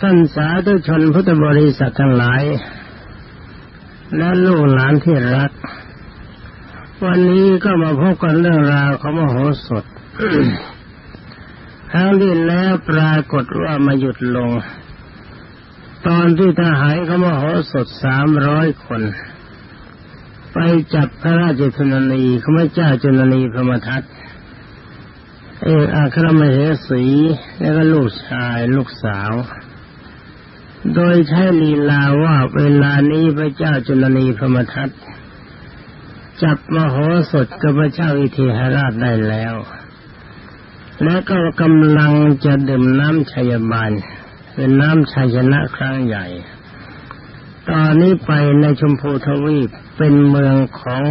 ท่านสาธุชนพุทธบริษัททั้งหลาย และลูกหลานที่รัก วันนี้ก็มาพบกันเรื่องราวของมโหสถครั้งที่แล้วปรากฏว่ามาหยุดลง ตอนที่ทหารเขามโหสถสามร้อยคน ไปจับพระราชชนนีขมเจ้าชนนีพระมทัตเอกอัครมเหสี แล้วก็ลูกชายลูกสาว โดยใช้ลีลาว่าเวลานี้พระเจ้าจุลนีพมทัตจับมโหสถกับพระเจ้าอิเทหราชได้แล้ว และก็กำลังจะดื่มน้ำชัยบาลเป็นน้ำชัยชนะครั้งใหญ่ ตอนนี้ไปในชมพูทวีปเป็นเมืองของ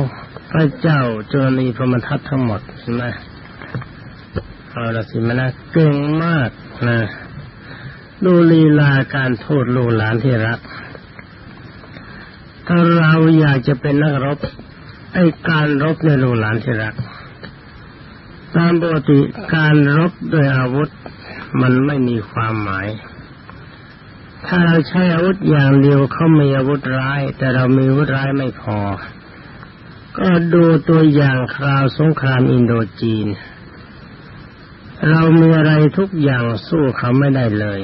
พระเจ้าจุลนีพมทัตทั้งหมดใช่ไหมเอาละสิมานะเก่งมากนะ ดูลีลาการโทษลูกหลานที่รัก ถ้าเราอยากจะเป็นนักรบ ไอ้การรบในลูกหลานที่รัก ตามปกติการรบโดยอาวุธมันไม่มีความหมาย ถ้าเราใช้อาวุธอย่างเดียวเขามีอาวุธร้าย แต่เรามีอาวุธร้ายไม่พอ ก็ดูตัวอย่างคราวสงครามอินโดจีนเรามีอะไรทุกอย่างสู้เขาไม่ได้เลย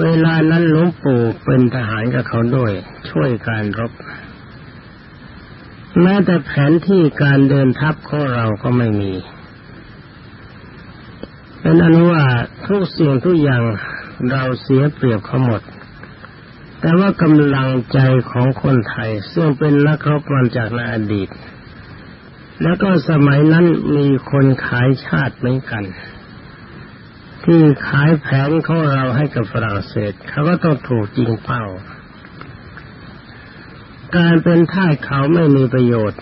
เวลานั้นหลวงปู่เป็นทหารกับเขาด้วย ช่วยการรบ แม้แต่แผนที่การเดินทัพของเราก็ไม่มีเป็นอนุว่าทุกสิ่งทุกอย่างเราเสียเปรียบเขาหมด แต่ว่ากำลังใจของคนไทย ซึ่งเป็นนักรบมาจากในอดีต แล้วก็สมัยนั้นมีคนขายชาติเหมือนกัน ที่ขายแผนของเราให้กับฝรั่งเศสเขาก็ต้องถูกจริงเป้า การเป็นท่าเขาไม่มีประโยชน์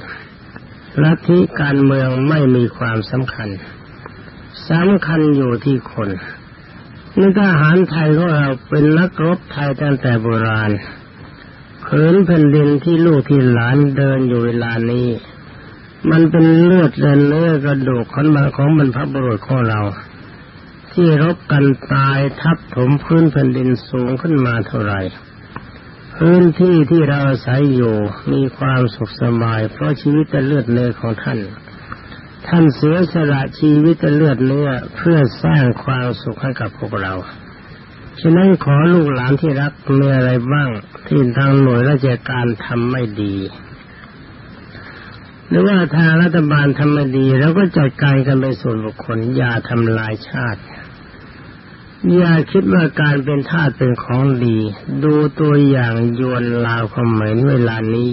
ลัทธิการเมืองไม่มีความสำคัญสำคัญอยู่ที่คนนี่ทหารไทยของเราเป็นนักรบไทยตั้งแต่โบราณผืนแผ่นดินที่ลูกที่หลานเดินอยู่เวลานี้ มันเป็นเลือดและเนื้อกระดูกขันมาของบรรพบุรุษของเรา ที่รบกันตายทับถมพื้นแผ่นดินสูงขึ้นมาเท่าไหร่ พื้นที่ที่เราอาศัยอยู่มีความสุขสบาย เพราะชีวิตแต่เลือดเนื้อของท่าน ท่านเสียสละชีวิตแต่เลือดเนื้อเพื่อสร้างความสุขให้กับพวกเราฉะนั้นขอลูกหลานที่รักมีอะไรบ้างที่ทางหน่วยราชการทำไม่ดี หรือว่าทางรัฐบาลทำไมาดี แล้วก็จัดการกันเป็นส่วนบุคคลอย่าทำลายชาติ อย่าคิดว่าการเป็นทาสเป็นของดี ดูตัวอย่างยวนลาวคอมเหมนเวลานี้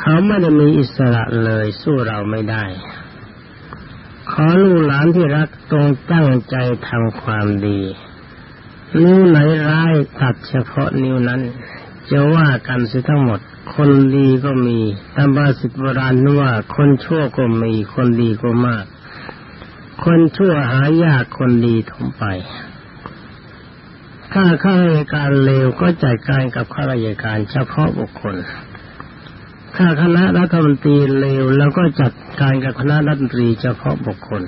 เขาไม่ได้มีอิสระเลยสู้เราไม่ได้ ขอลูกหลานที่รักตรงตั้งใจทำความดี นิ้วไหนร้ายตัดเฉพาะนิ้วนั้น จะว่ากันเสียทั้งหมด คนดีก็มีตามบาสิตโบราณว่าคนชั่วก็มีคนดีก็มาก คนชั่วหายากคนดีถมไป ถ้าข้าราชการเลวก็จัดการกับข้าราชการเฉพาะบุคคล ถ้าคณะรัฐมนตรีเลวแล้วก็จัดการกับคณะรัฐมนตรีเฉพาะบุคคล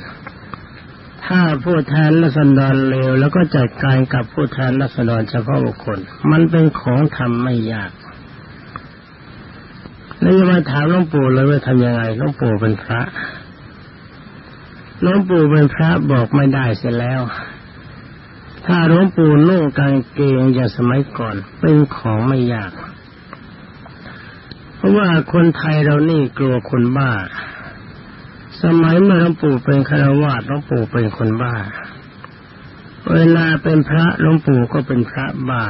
ถ้าผู้แทนรัศดรเลวแล้วก็จัดการกับผู้แทนรัศดรเฉพาะบุคคล มันเป็นของทำไม่ยากแล้วจะมาถามหลวงปู่เลยว่าทำยังไงหลวงปู่เป็นพระหลวงปู่เป็นพระบอกไม่ได้เสียแล้ว ถ้าหลวงปู่นุ่งกางเกงอย่างสมัยก่อน เป็นของไม่ยาก เพราะว่าคนไทยเรานี่กลัวคนบ้า สมัยเมื่อหลวงปู่เป็นคารวะหลวงปู่เป็นคนบ้า เวลาเป็นพระหลวงปู่ก็เป็นพระบ้า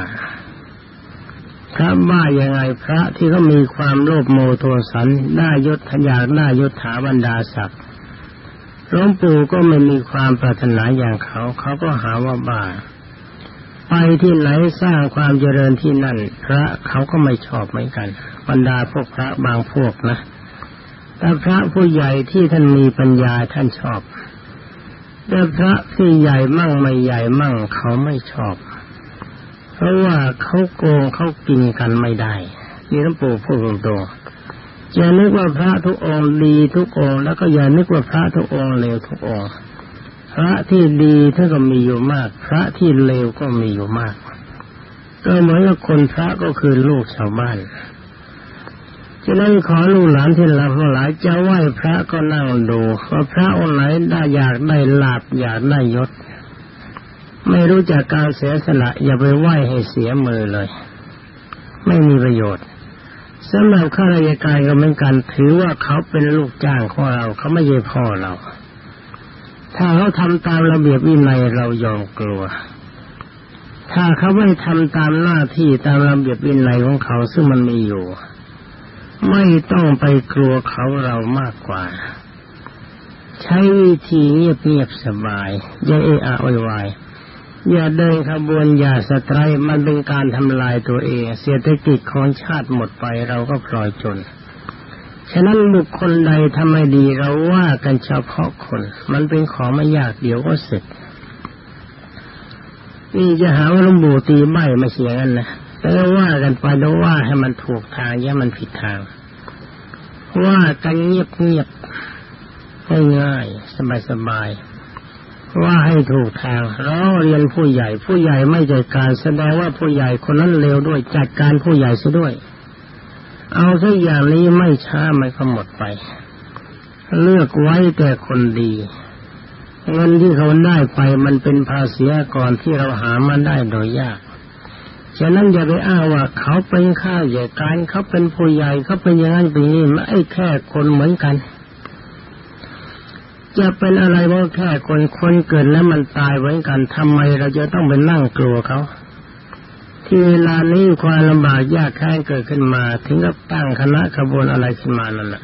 พระบ้ายังไงพระที่เขามีความโลภโมโทสันน้ายศทยากหน้ายศถาบรรดาศักดิ์หลวงปู่ก็ไม่มีความปรารถนาอย่างเขา เขาก็หาว่าบ้า ไปที่ไหนสร้างความเจริญที่นั่น พระเขาก็ไม่ชอบเหมือนกันบรรดาพวกพระบางพวกนะแต่พระผู้ใหญ่ที่ท่านมีปัญญาท่านชอบ แต่พระที่ใหญ่มั่งไม่ใหญ่มั่งเขาไม่ชอบ เพราะว่าเขาโกงเขากินกันไม่ได้นี่หลวงปู่พูดตรงๆอย่านึกว่าพระทุกองค์ดีทุกองค์แล้วก็อย่านึกว่าพระทุกองค์เลวทุกองค์ พระที่ดีท่านก็มีอยู่มาก พระที่เลวก็มีอยู่มาก ก็เหมือนกับคนพระก็คือลูกชาวบ้านฉะนั้นขอลูกหลานที่รักหลายจะไหว้พระก็นั่งดูว่าพระองค์ไหนได้อยากได้ลาบอยากได้ยศ ไม่รู้จักการเสียสละ อย่าไปไหว้ให้เสียมือเลย ไม่มีประโยชน์สำหรับข้าราชการก็เหมือนกันถือว่าเขาเป็นลูกจ้างของเรา เขาไม่ใช่พ่อเรา ถ้าเขาทำตามระเบียบวินัยเรายอมกลัว ถ้าเขาไม่ทำตามหน้าที่ตามระเบียบวินัยของเขาซึ่งมันมีอยู่ ไม่ต้องไปกลัวเขาเรามากกว่า ใช้วิธีเงียบๆสบาย อย่าเอะอะโวยวายอย่าเดินขบวนอย่าสไตรมันเป็นการทำลายตัวเอง เศรษฐกิจของชาติหมดไปเราก็ปล่อยจน ฉะนั้นบุคคลใดทำไม่ดีเราว่ากันเฉพาะคน มันเป็นของไม่ยากเดี๋ยวก็เสร็จ นี่จะหาว่าลุงบูตีใบไม่เสียกันนะแต่ว่ากันไปแล้วว่าให้มันถูกทางอย่ามันผิดทาง ว่ากันเงียบเงียบง่ายๆสบายสบายว่าให้ถูกทางร้อเรียนผู้ใหญ่ ผู้ใหญ่ไม่จัดการแสดงว่าผู้ใหญ่คนนั้นเลวด้วยจัดการผู้ใหญ่ซะด้วย เอาสักอย่างนี้ไม่ช้ามันก็หมดไป เลือกไว้แต่คนดีเงินที่เขาได้ไปมันเป็นภาษีก่อนที่เราหามาได้โดยยาก ฉะนั้นอย่าไปอ้างว่าเขาเป็นข้าใหญ่การเขาเป็นผู้ใหญ่เขาเป็นอย่างนั้นเป็นนี้ไม่แค่คนเหมือนกัน จะเป็นอะไรว่าแค่คนคนเกิดแล้วมันตายเหมือนกันทำไมเราจะต้องไปนั่งกลัวเขา ที่เวลานี้ความลำบากยากแค้นเกิดขึ้นมา ถึงกับตั้งคณะขบวนอะไรขึ้นมานั่นแหละ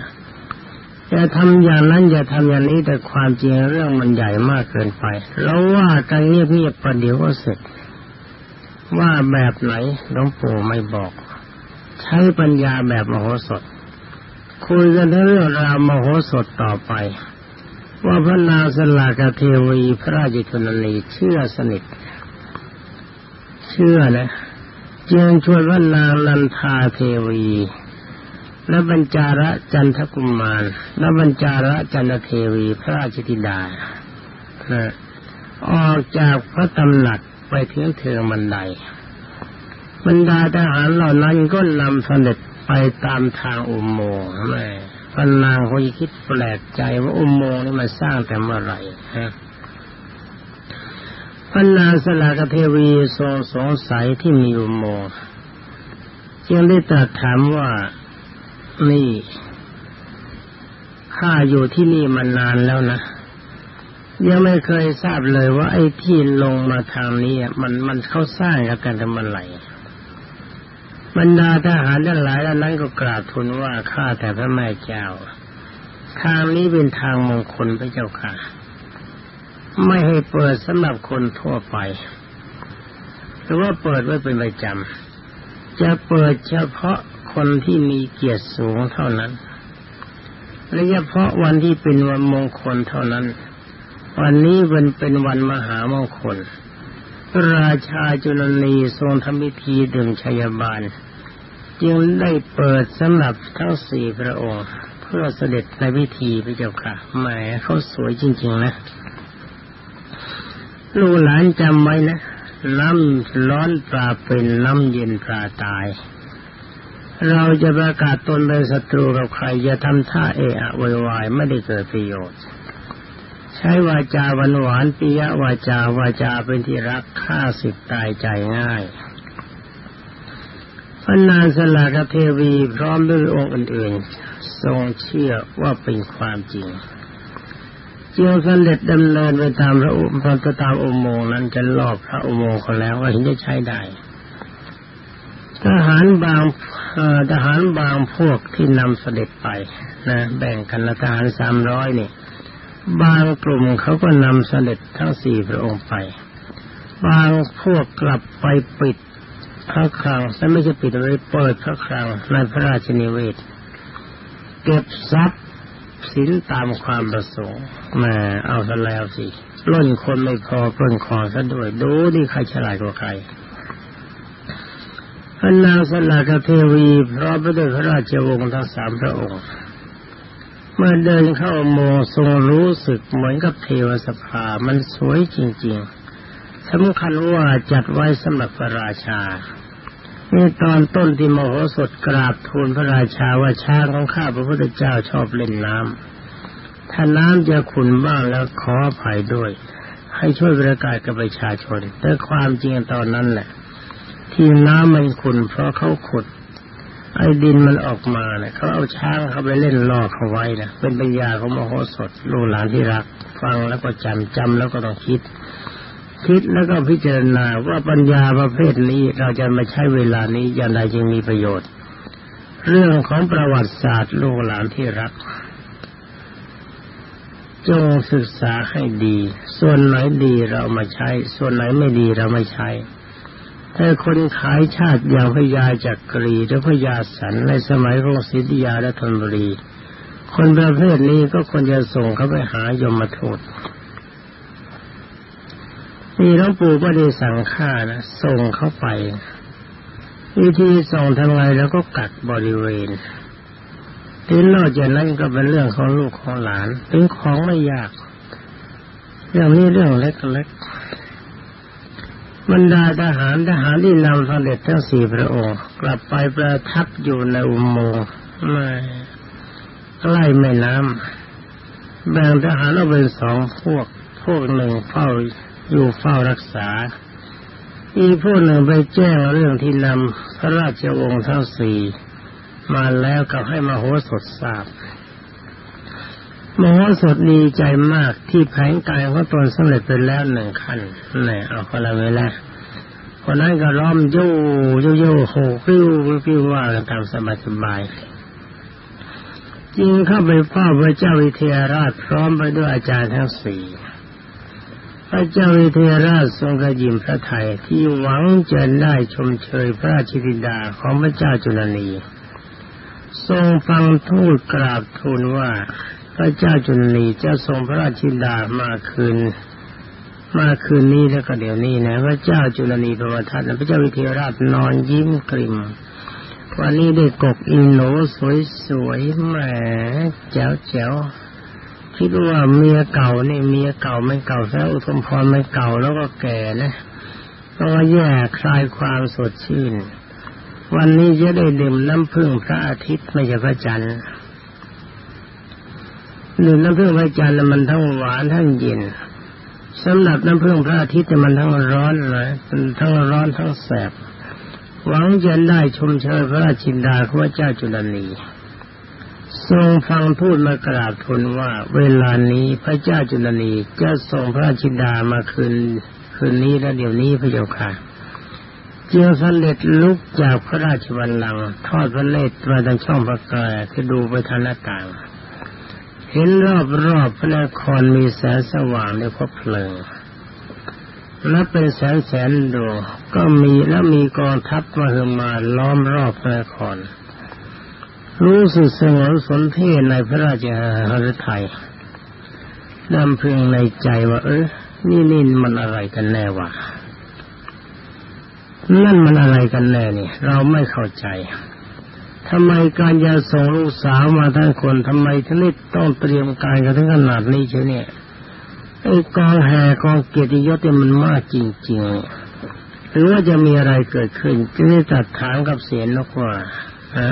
จะทำอย่างนั้นอย่าทำอย่างนี้แต่ความจริงเรื่องมันใหญ่มากเกินไปเราว่ากันเงียบๆประเดี๋ยวก็เสร็จ ว่าแบบไหนหลวงปู่ไม่บอก ใช้ปัญญาแบบมโหสถ คุยกันเรื่องราวมโหสถต่อไป ว่าพระนางสลากเทวีพระราชชนนีเชื่อสนิท เชื่อนะ จึงชวนพระนางนันทาเทวี และบรรจาระจันทกุมมาร และบรรจาระจันทเทวีพระราชธิดาออกจากพระตำหนักไปถึงเทืองบันไดบรรดาทหารเหล่านั้นก็นำเสด็จไปตามทางอุโมงค์แม่พนางคงคิดแปลกใจว่าอุโมงค์นี่มาสร้างแต่เมื่อไหร่ฮะ พนางสลากเทวีทรงสงสัยที่มีอุโมงจึงได้ตรัสถามว่านี่ข้าอยู่ที่นี่มานานแล้วนะยังไม่เคยทราบเลยว่าไอ้ที่ลงมาทางนี้มันมันเขาสร้างกันทำอะไรบรรดาทหารทั้งหลายเหล่านั้นก็กราบทูลว่าข้าแต่พระแม่เจ้า ทางนี้เป็นทางมงคลพระเจ้าค่ะ ไม่ให้เปิดสำหรับคนทั่วไป หรือว่าเปิดไว้เป็นประจำจะเปิดเฉพาะคนที่มีเกียรติสูงเท่านั้นและเฉพาะวันที่เป็นวันมงคลเท่านั้น วันนี้เป็นเป็นวันมหามงคล ราชาจุลนีทรงทำพิธีดึงชัยบาล จึงได้เปิดสำหรับทั้งสี่พระองค์ เพื่อเสด็จในพิธีพระเจ้าค่ะแหมเขาสวยจริง ๆ นะ ลูกหลานจำไว้นะ น้ำร้อนปลาเป็นน้ำเย็นปลาตาย เราจะประกาศตนเป็นศัตรูกับใครจะทำท่าเอะอะวายไม่ได้เกิดประโยชน์ ใช้วาจาหวานหวานปิยวาจาวาจาเป็นที่รักฆ่าสิทธิ์ตายใจง่ายพระนางสลากเทวีพร้อมด้วยองค์อื่นๆทรงเชื่อว่าเป็นความจริง จึงเสด็จดำเนินไปตามพระอุปตามอุโมงค์นั้นจะลอบพระอุโมงค์เขาแล้วก็เห็นจะใช้ได้ทหารบางทหารบางพวกที่นำเสด็จไปนะแบ่งกันละทหารสามร้อยนี่บางกลุ่มเขาก็นำเสด็จทั้งสี่พระองค์ไป บางพวกกลับไปปิดพระคลังแต่ไม่ใช่ปิดไว้เปิดพระคลังในพระราชนิเวศ เก็บทรัพย์ สินตามความประสงค์แม่เอาซะแล้วสิปล้นคนไม่พอปล้นคอซะด้วยดูนี่ใครฉลาดกว่าใครพระนางสลากเทวีพร้อมไปด้วยพระราชวงศ์ทั้งสามพระองค์ เมื่อเดินเข้าโมทรงรู้สึกเหมือนกับเทวสภามันสวยจริง ๆสำคัญว่าจัดไว้สำหรับพระราชา นี่ตอนต้นที่มโหสถกราบทูลพระราชาว่าช้างของข้าพระพุทธเจ้าชอบเล่นน้ำถ้าน้ำจะขุนบ้างแล้วขออภัยด้วย ให้ช่วยประกาศกับประชาชน แต่ความจริงตอนนั้นแหละ ที่น้ำมันขุนเพราะเขาขุด ไอ้ดินมันออกมาเนี่ยเขาเอาช้างเขาไปเล่นล่อเขาไว้นะเป็นปัญญาของมโหสถลูกหลานที่รัก ฟังแล้วก็จำจำแล้วก็ต้องคิด คิดแล้วก็พิจารณาว่าปัญญาประเภทนี้เราจะมาใช้เวลานี้อย่างไรจึงมีประโยชน์ เรื่องของประวัติศาสตร์ลูกหลานที่รัก จงศึกษาให้ดี ส่วนไหนดีเรามาใช้ ส่วนไหนไม่ดีเราไม่ใช้ถ้าคนขายชาติอย่างพญาจักรีหรือพญาสันในสมัยของสิทธิยาและธนบุรี คนประเภทนี้ก็ควรจะส่งเขาไปหายมทูต นี่หลวงปู่ก็ได้สั่งฆ่านะส่งเข้าไป วิธีส่งทำไงแล้วก็กัดบริเวณทีนอกจากนั้นก็เป็นเรื่องของลูกของหลานเป็นของไม่ยาก เรื่องนี้เรื่องเล็กๆบรรดาทหารทหารที่นำสำเด็จทั้งสี่พระองค์ กลับไปประทับอยู่ในอุโมงค์ไม่ใกล้แม่น้ำแบ่งทหารออกเป็นสองพวก พวกหนึ่งเฝ้า อยู่เฝ้ารักษา อีกผู้หนึ่งไปแจ้งเรื่องที่นำพระราชวงศ์ทั้งสี่มาแล้วกับให้มโหสถทราบมโหสถดีใจมากที่แผงกายของตนสำเร็จไปแล้วหนึ่งขั้นไหนเอาคนละเวลาคนนั้นก็ร้อมโย่โยโย่โหพิ้วพิ้วว่ากันตามสบายสบายจึงเข้าไปเฝ้าพระเจ้าวิเทหราชพร้อมไปด้วยอาจารย์ทั้งสี่ ระเจ้าวิเทหราชทรงกระยิมพระไทยที่หวังจะได้ชมเชยพระราชธิดาของพระเจ้าจุลนี ทรงฟังทูตกราบทูลว่าพระเจ้าจุลนีจะทรงพระราชธิดามาคืน มาคืนนี้แล้วก็เดี๋ยวนี้นะพระเจ้าจุลนีประวัติพระเจ้าวิเทหราชนอนยิ้มกลิ่มวันนี้ได้กกอินโนสวยๆแหมแจ๋วแจ๋ คิดว่าเมียเก่าเนี่ยเมียเก่าไม่เก่าแล้วอุทมพรไม่เก่าแล้วก็แก่นะต้องแยกคลายความสดชื่น วันนี้จะได้ดื่มน้ำพึ่งพระอาทิตย์ไม่ใช่พระจันทร์ดื่มน้ำพึ่งพระจันทร์มันทั้งหวานทั้งเย็นสำหรับน้ำพึ่งพระอาทิตย์มันทั้งร้อนเลยทั้งร้อนทั้งแสบหวังจะได้ชมเชยพระราชินดาของพระเจ้าจุลนี ทรงฟังพูดมากราบทูลว่า เวลานี้พระเจ้าจุลนีจะส่งพระชิดามาคืนคืนนี้และเดี๋ยวนี้พระเจ้าค่ะจึงสำเร็จลุกจากพระราชวัลลังทอดพระเนตรมาทางช่องพระกายคือดูไปทางหน้าต่าง เห็นรอบรอบพระนครมีแสงสว่างในพบเพลิงและเป็นแสนแสนดวงก็มีแล้วมีกองทัพมาเฮมาล้อมรอบพระนคร รู้สึกสงบสนเทศในพระราชาหฤทัยดำพึงในใจว่า เออนี่นี่มันอะไรกันแน่วะนั่นมันอะไรกันแน่นี่ เราไม่เข้าใจทำไมการจะส่งลูกสาวมาทั้งคนทำไมท่านนี่ต้องเตรียมการกันถึงขนาดนี้เชียวเนี่ยไอ้กองแห่กองเกียรติยศเนี่ยมันมากจริง ๆ หรือว่าจะมีอะไรเกิดขึ้นจะได้ตัดถามกับเสียนนกว่า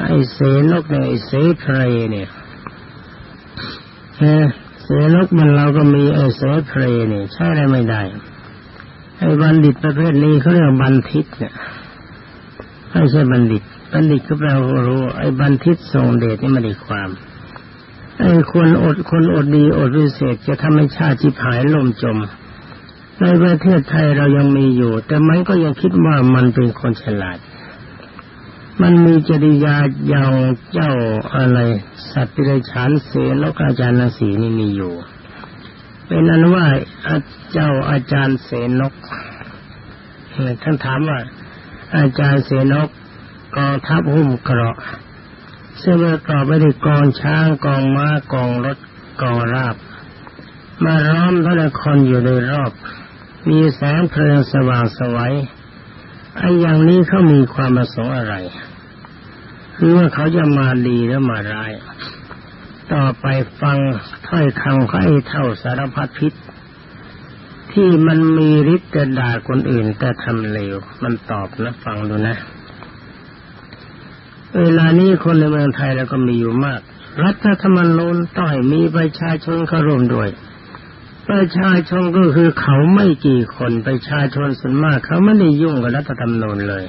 ไอ้เสนกเนี่ยไอ้เสเพรเนี่ยเสนกมันเราก็มีไอ้เสเพรเนี่ยใช่ได้ไม่ได้ไอ้บัณฑิตประเภทนี้เขาเรียกบัณฑิตเนี่ยไม่ใช่บัณฑิต บัณฑิตก็แปลว่ารู้ไอ้บัณฑิตทรงเดชนี่มันได้ความไอ้คนอดคนอดดีอดวิเศษจะทำให้ชาติจิบหายล่มจม ในประเทศไทยเรายังมีอยู่ แต่มันก็ยังคิดว่ามันเป็นคนฉลาด มันมีจริยาอย่างเจ้าอะไร สัตว์ปิรฉานเสนกอาจารย์นสีนี่มีอยู่ เป็นนั้นว่าเจ้าอาจารย์เสนกท่านถามว่า อาจารย์เสนกกองทัพหุ้มเกราะซึ่งประกอบไปด้วยกองช้างกองม้ากองรถกองราบ มาร้อมพระนครอยู่โดยรอบ มีแสงเพลิงสว่างสวัย ไอ้อย่างนี้เขามีความประสงค์อะไรคือว่าเขาจะมาดีหรือมาร้าย ต่อไปฟังถ้อยคำของไอ้เท่าสารพัดพิษ ที่มันมีฤทธิ์จะด่าคนอื่นแต่ทำเลว มันตอบนะฟังดูนะ เวลานี้คนในเมืองไทยแล้วก็มีอยู่มาก รัฐธรรมนูญต้องให้มีประชาชนเข้าร่วมด้วย ประชาชนก็คือเขาไม่กี่คนประชาชนส่วนมาก เขาไม่ได้ยุ่งกับรัฐธรรมนูญเลย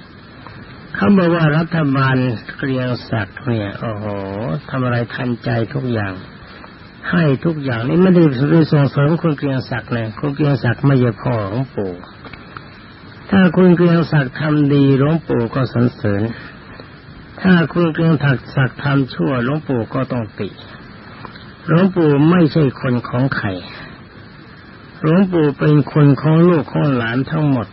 เขาบอกว่ารัฐบาลเกรียงศักดิ์เนี่ยโอ้โหทำอะไรทันใจทุกอย่าง ให้ทุกอย่างนี่ไม่ได้ส่งเสริมคุณเกรียงศักดิ์เลยคุณเกรียงศักดิ์ไม่ใช่พ่อของปู่ถ้าคุณเกรียงศักดิ์ทำดีหลวงปู่ก็สรรเสริญถ้าคุณเกรียงถักศักดิ์ทำชั่วหลวงปู่ก็ต้องติหลวงปู่ไม่ใช่คนของใคร หลวงปู่เป็นคนของลูกของหลานทั้งหมด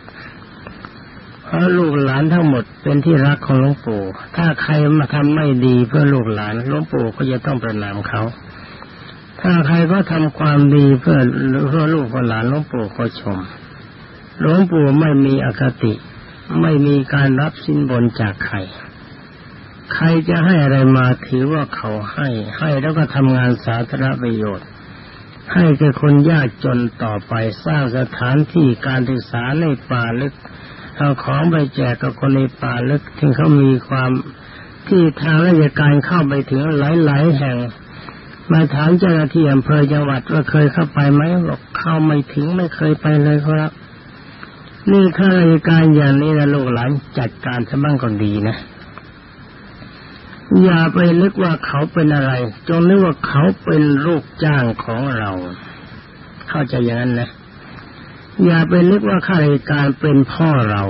เพราะลูกหลานทั้งหมดเป็นที่รักของหลวงปู่ ถ้าใครมาทำไม่ดีเพื่อลูกหลานหลวงปู่ก็จะต้องประนามเขา ถ้าใครก็ทำความดีเพื่อเพื่อลูกหลานหลวงปู่ก็ชมหลวงปู่ไม่มีอคติ ไม่มีการรับสินบนจากใครใครจะให้อะไรมาถือว่าเขาให้ ให้แล้วก็ทำงานสาธารณประโยชน์ ให้แก่คนยากจนต่อไปสร้างสถานที่การศึกษาในป่าลึกเอาของไปแจกกับคนในป่าลึกที่เขามีความที่ทางราชการเข้าไปถึงหลาย ๆ แห่ง มาถามเจ้าหน้าที่อำเภอจังหวัดว่าเคยเข้าไปไหมบอกเข้าไม่ถึงไม่เคยไปเลยครับ นี่ข้าราชการอย่างนี้นะลูกหลานจัดการซะบ้างก็ดีนะ อย่าไปนึกว่าเขาเป็นอะไรจงนึกว่าเขาเป็นลูกจ้างของเรา เข้าใจอย่างนั้นนะ อย่าไปนึกว่าข้าราชการเป็นพ่อเรา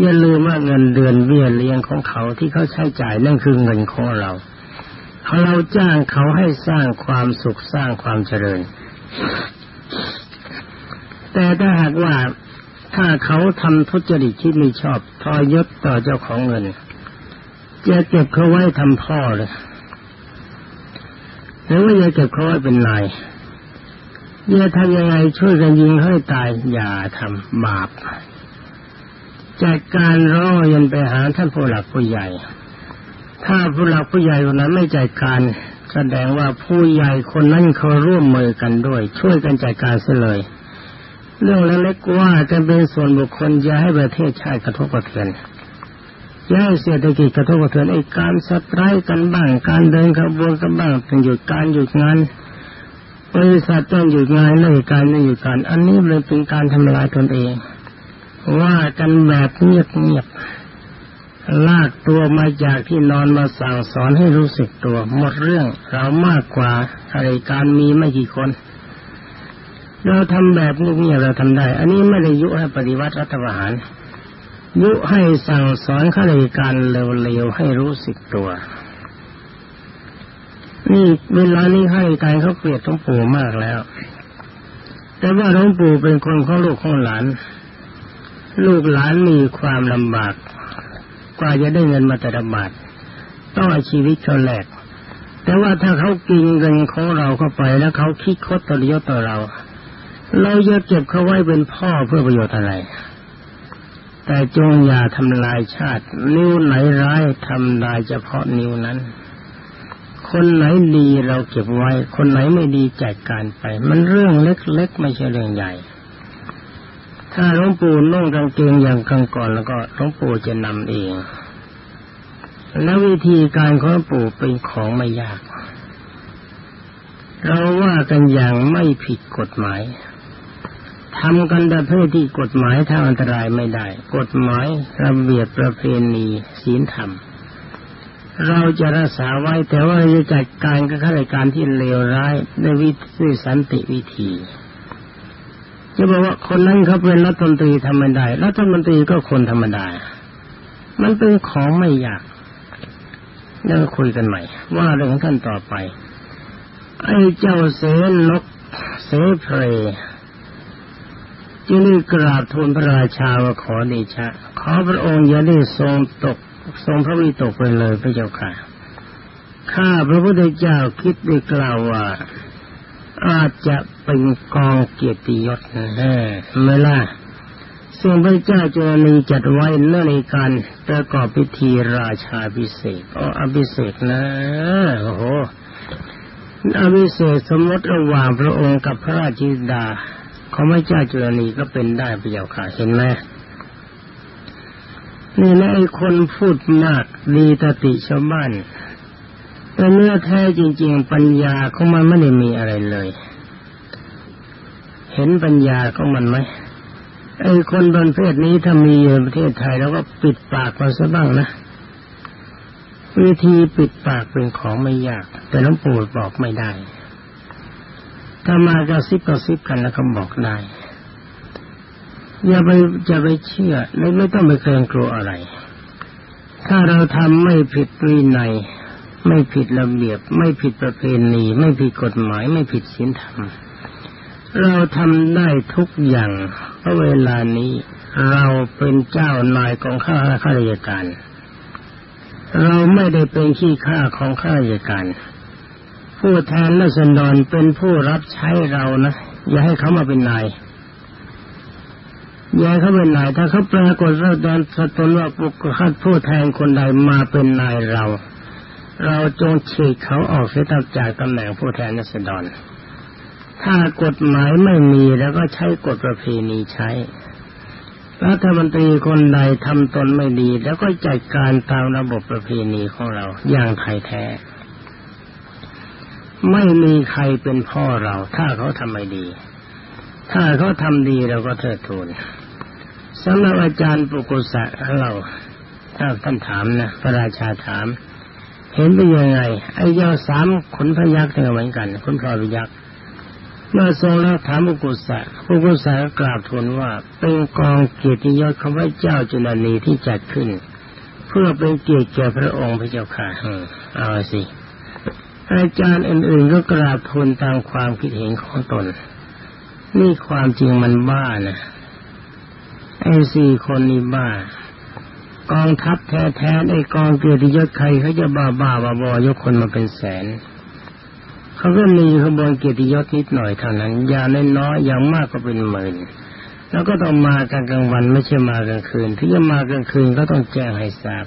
อย่าลืมว่าเงินเดือนเบี้ยเลี้ยงของเขาที่เขาใช้จ่ายนั่นคือเงินของเราเขาเราจ้างเขาให้สร้างความสุขสร้างความเจริญ แต่ถ้าหากว่าถ้าเขาทำทุจริตที่ไม่ชอบทอยศต่อเจ้าของเงิน จะเก็บเขาไว้ทำพ่อเลยหรือว่าจะเก็บเขาไว้เป็นนายจะทำยังไงช่วยกันยิงให้ตายอย่าทำบาปจัดการร้องยันไปหาท่านผู้หลักผู้ใหญ่ ถ้าผู้หลักผู้ใหญ่คนนั้นไม่จัดการแสดงว่าผู้ใหญ่คนนั้นเขาร่วมมือกันด้วย ช่วยกันจัดการเสียเลย เรื่องเล็กๆว่ากันเป็นส่วนบุคคลจะให้ประเทศชาติกระทบกระเทือน จะให้เศรษฐกิจกระทบกระเทือนไอ้การสตรายกันบ้าง การเดินขบวนกันบ้างถึงหยุดการหยุดงานบริษัทต้องหยุดงานเลิกการไม่หยุดการ อันนี้เลยเป็นการทำลายตนเอง ว่ากันแบบเงียบๆลากตัวมาจากที่นอนมาสั่งสอนให้รู้สึกตัว หมดเรื่องเรามากกว่าข้ารการมีไม่กี่คน เราทำแบบเงียบเราทำได้ อันนี้ไม่ได้ยุให้ปฏิวัติรัฐประหาร ยุให้สั่งสอนข้าราชการเร็วๆให้รู้สึกตัว นี่เวลานี้ให้การเขาเกลียดหลวงปู่มากแล้ว แต่ว่าหลวงปู่เป็นคนของลูกของหลาน ลูกหลานมีความลำบาก กว่าจะได้เงินมาแต่ละบาทต้องเอาชีวิตเขาแลก แต่ว่าถ้าเขากินเงินของเราเข้าไปแล้วเขาคิดคดต่อยศต่อเรา เราจะเก็บเขาไว้เป็นพ่อเพื่อประโยชน์อะไร แต่จงอย่าทำลายชาติ นิ้วไหนร้ายทำลายเฉพาะนิ้วนั้น คนไหนดีเราเก็บไว้ คนไหนไม่ดีจัดการไป มันเรื่องเล็กๆไม่ใช่เรื่องใหญ่ ถ้าหลวงปู่นุ่งกางเกงอย่างกังก่อนแล้วก็หลวงปู่จะนำเอง แล้ววิธีการของหลวงปู่เป็นของไม่ยาก เราว่ากันอย่างไม่ผิดกฎหมาย ทำกันประเภทที่กฎหมายถ้าอันตรายไม่ได้ กฎหมายระเบียบประเพณีศีลธรรม เราจะรักษาไว้แต่ว่าจะจัดการกับข้าราชการที่เลวร้ายในวิธีสันติวิธีจะบอกว่าคนนั้นเขาเป็นรัฐมนตรีทำไม่ได้รัฐมนตรีก็คนธรรมดา มันเป็นของไม่ยากเดี๋ยวคุยกันใหม่ ว่าเรื่องท่านต่อไป ไอ้เจ้าเสนกเสเพร จึงได้กราบทูลพระราชาว่าขอเดชะ ขอพระองค์อย่าได้ทรงตก ทรงพระวิตกไปเลยพระเจ้าค่ะ ข้าพระพุทธเจ้าคิดได้กล่าวว่า อาจจะเป็นกองเกียรติยศนะเมื่อล่ะซึ่งพระเจ้าจะมีจัดไว้เนื่องในการประกอบพิธีราชาพิเศษอ๋ออภิเศษนะโอ้โหอวิเศษสมมติระหว่างพระองค์กับพระราชิดา ของพระเจ้าจุลนีก็เป็นได้พระเจ้าค่ะเห็นไหมนี่นะไอ้คนพูดมากดีตติชาวบ้านแต่เนื้อแท้จริง ๆ ปัญญาของมันไม่ได้มีอะไรเลย เห็นปัญญาของมันไหมไอ้คนบนเพศนี้ถ้ามีอยู่ในประเทศไทย แล้วก็ปิดปากมันซะบ้างนะวิธีปิดปากเป็นของไม่ยาก แต่หลวงปู่บอกไม่ได้ ถ้ามากระซิบกระซิบกันแล้วก็บอกได้อย่าไปจะไปเชื่อไม่ไม่ต้องไปเกรงกลัวอะไร ถ้าเราทำไม่ผิดวินัยไม่ผิดระเบียบ ไม่ผิดประเพณี ไม่ผิดกฎหมาย ไม่ผิดศีลธรรมเราทำได้ทุกอย่างเพราะเวลานี้เราเป็นเจ้านายของข้าข้าราชการ เราไม่ได้เป็นขี้ข้าของข้าราชการ ผู้แทนรัศดรเป็นผู้รับใช้เรานะอย่าให้เขามาเป็นนายอย่าให้เขาเป็นนายถ้าเขาปรากฏว่าตอนสตนว่าปุกขัดผู้แทนคนใดมาเป็นนายเรา เราจงฉีกเขาออกเสียจากตำแหน่งผู้แทนรัศดรถ้ากฎหมายไม่มีแล้วก็ใช้กฎประเพณีใช้รัฐมนตรีคนใดทำตนไม่ดี แล้วก็จัดการตามระบบประเพณีของเราอย่างไทยแท้ ไม่มีใครเป็นพ่อเรา ถ้าเขาทำไม่ดี ถ้าเขาทำดีเราก็เทิดทูนสำหรับอาจารย์ปุกุสะเรา ถ้าท่านถามนะพระราชาถาม เห็นเป็นยังไง ไอ้ยาสามขนพยักษ์เหมือนกันขนพรพยักษ์เมื่อทรงแล้วถามบุกุสะบุกุสะกราบทูลว่า เป็นกองเกียรติยศของพระเจ้าจุลนีที่จัดขึ้น เพื่อเป็นเกียรติแก่พระองค์พระเจ้าค่ะเอาสิ อาจารย์อื่นๆก็กราบทูลตามความคิดเห็นของตน นี่ความจริงมันบ้านะไอ้สี่คนนี่บ้า กองทัพแท้ๆไอ้กองเกียรติยศใครเขาจะบ้าบ้าบาบอยกคนมาเป็นแสนเขาก็มีขบวนเกียรติยศนิดหน่อยเท่านั้นอย่างน้อยอย่างมากก็เป็นหมื่นแล้วก็ต้องมากันกลางวันไม่ใช่มากลางคืน ที่จะมากลางคืนก็ต้องแจ้งให้ทราบ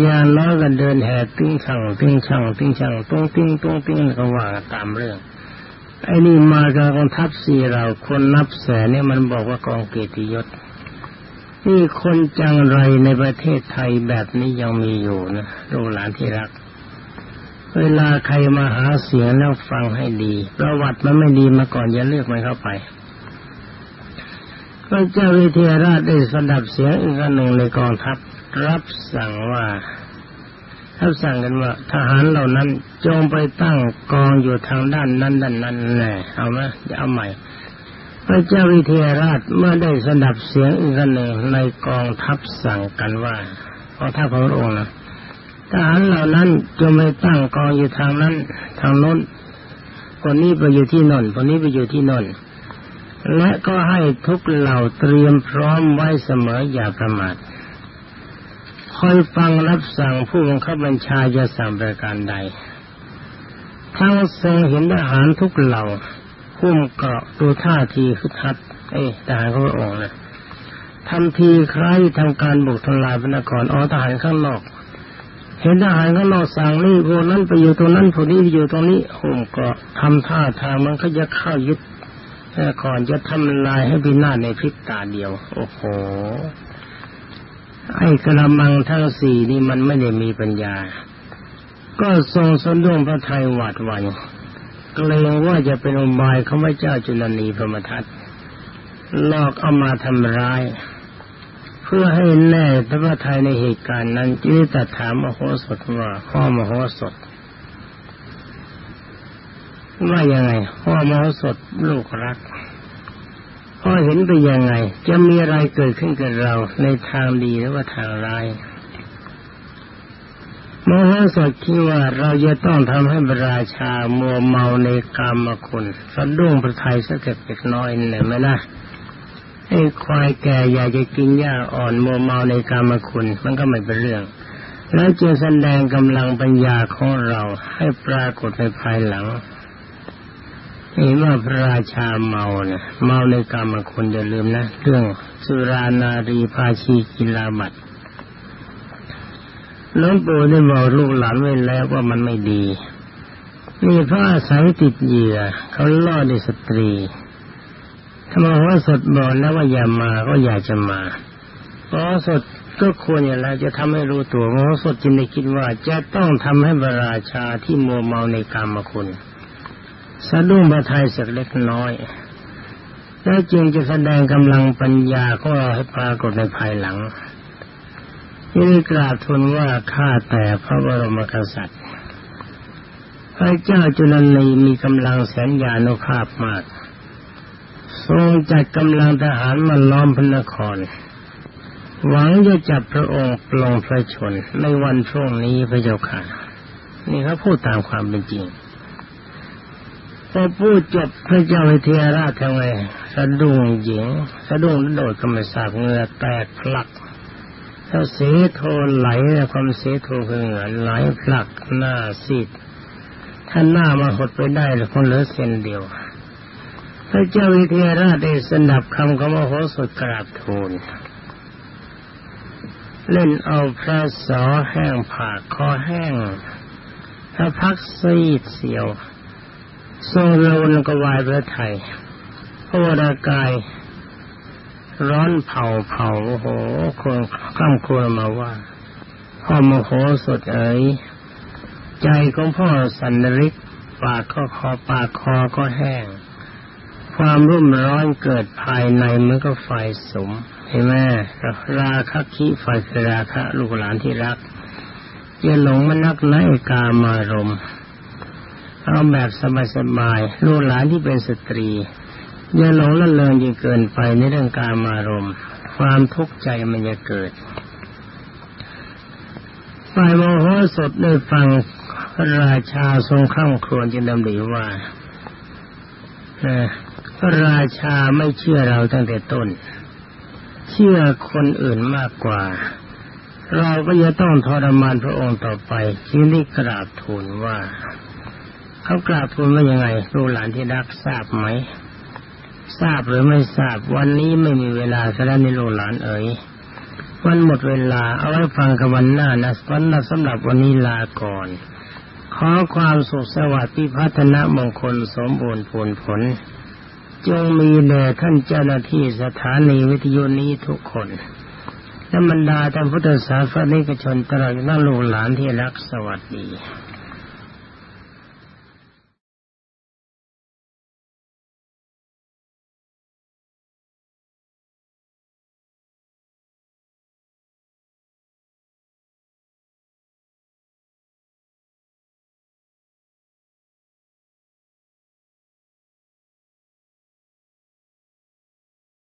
อย่างน้อกันเดินแห่ติ้งช่างติ้งช่างติ้งช่างตรงติ้งตรงติ้งก็ว่าตามเรื่องไอ้นี่มากับกองทัพสี่เราคนนับแสนเนี่ยมันบอกว่ากองเกียรติยศนี่คนจังไรในประเทศไทยแบบนี้ยังมีอยู่นะลูกหลานที่รัก เวลาใครมาหาเสียงแล้วฟังให้ดี ประวัติมันไม่ดีมาก่อนอย่าเลือกมันเข้าไปพระเจ้าวิเทหราชได้สดับเสียงอีกหนึ่งในกองทัพ รับสั่งว่ารับสั่งกันว่า ทหารเหล่านั้นจงไปตั้งกองอยู่ทางด้านนั้นด้านนั้นแน่เอาไหมจะเอาใหม่พระเจ้าวิเทหราชเมื่อได้สดับเสียงอีกหนึ่งในกองทัพสั่งกันว่ากองทัพของพระองค์นะทหารเหล่านั้นจะไม่ตั้งกองอยู่ทางนั้น ทางโน้นคนนี้ไปอยู่ที่นนคนนี้ไปอยู่ที่นนและก็ให้ทุกเหล่าเตรียมพร้อมไว้เสมออย่าประมาท อยฟังรับสั่งผู้บังคับบัญชาจะสั่งประการใด ทั้งทรงเห็นทหารทุกเหล่าพุ่มเกาะดูท่าทีคึกคักเอ้ทหารเของพระองค์นะทำทีคล้ายทำการบุกทลายพระนครอ๋อทหารข้างนอก เห็นทหารข้างนอกสั่งนี่พวนั้นไปอยู่ตรงนั้นพวกนี้ไปอยู่ตรงนี้ผมเก็ทำท่าทางมันก็จะเข้ายึดแต่ก่อนจะทำลายให้พินาศในพริบตาเดียว โอ้โห ไอ้กระมังทั้งสี่นี่มันไม่ได้มีปัญญา ก็ทรงสนดวงพระไทยหวาดหวั่นเกรงว่าจะเป็นอุบายเขาไม่เจ้าจุลนีพระมทัตลอกเอามาทำร้าย เพื่อให้แน่พระไทยในเหตุการณ์นั้นจึงตัดถามมโหสถว่าพ่อมโหสถว่ายังไงพ่อมโหสถลูกรัก พ่อเห็นไปยังไง จะมีอะไรเกิดขึ้นกับเราในทางดีหรือว่าทางร้ายมโหสถคิดว่าเราจะต้องทำให้ระราชามัวเมาในกรรมคุณสะดุ้งพระทัยสักเล็กน้อยหน่อยไหมนะไอ้ควายแก่อยากจะกินหญ้าอ่อนมัวเมาในกรรมคุณ มันก็ไม่เป็นเรื่อง แล้วจึงแสดงกำลังปัญญาของเราให้ปรากฏในภายหลัง เห็นว่าพระราชาเมาเนี่ยเมาในกรรมคุณอย่าลืมนะเรื่องสุรานารีภาชีกิลาบัตหลวงปู่ได้บอกลูกหลานไว้แล้วว่ามันไม่ดีนี่พระอาศัยติดเหยื่อเขาล่อในสตรีถ้ามาว่าสดบอกแล้วว่าอย่ามาก็อยากจะมาเพราะสดก็ควรอย่างไรจะทำให้รู้ตัวเพราะสดจึงได้คิดว่าจะต้องทำให้บระราชาที่มัวเมาในกามคุณ สะดุ้งประทายสักเล็กน้อย แล้วจึงจะแสดงกำลังปัญญาก็ให้ปรากฏในภายหลังยิ่งกราบทูลว่าข้าแต่พระบรมกษัตริย์ พระเจ้าจุลนีมีกำลังแสนยานุภาพมาก ทรงจัดกำลังทหารมาล้อมพระนคร หวังจะจับพระองค์ปลงพระชนในวันพรุ่งนี้พระเจ้าค่ะ นี่เขาพูดตามความเป็นจริง พอพูดจบพระเจ้าวิเทหราชทำไงสะดุ้งหญิงสะดุ้งโดดก็ไม่ทราบเงือแตกพลักถ้าเสโทไหลความเสโทคือเหงื่อไหลพลักหน้าซีดถ้าหน้ามาหดไปได้คงเหลือเส้นเดียว พระเจ้าวิเทหราชได้สนับคำของมโหสถกราบทูลเล่นเอาพระสอแห้งผ่าคอแห้งพระพักซีดเสียว ทรงระวนกวายพระไทยพระวรากาย ร้อนเผาเผาโอ้โหคนข้ามควรมาว่าพ่อมโหสถเอ๋ยใจของพ่อสันนริกปากก็คอปากคอก็แห้ง ความรุ่มร้อนเกิดภายในมันก็ไฟสมเห็นไหมราคะคิไฟราคะลูกหลานที่รักอย่าหลงมันนักไนกามารมณ์ เอาแบบสบายๆลูกหลานที่เป็นสตรีอย่าหลงละเลงยิ่งเกินไปในเรื่องการมารมความทุกข์ใจมันจะเกิดฝ่ายโมโหสดได้ฟังระราชาทรงข้ามครวญจึงดำริว่าพระราชาไม่เชื่อเราตั้งแต่ต้น เชื่อคนอื่นมากกว่า เราก็จะต้องทรมานพระองค์ต่อไปจึงได้กราบทูลว่า เขากราบทูลว่ายังไงลูกหลานที่รักทราบไหม ทราบหรือไม่ทราบวันนี้ไม่มีเวลาแสดงในลูกหลานเอ๋ยวันหมดเวลาเอาไว้ฟังกันวันหน้านะวันนั้นสำหรับวันนี้ลาก่อน ขอความสุขสวัสดิ์พิพัฒนมงคลสมบูรณ์ผลผล จงมีแด่ท่านเจ้าหน้าที่สถานีวิทยุนี้ทุกคนและบรรดาท่านพุทธศาสนิกชนตลอดทั้งลูกหลานที่รักสวัสดี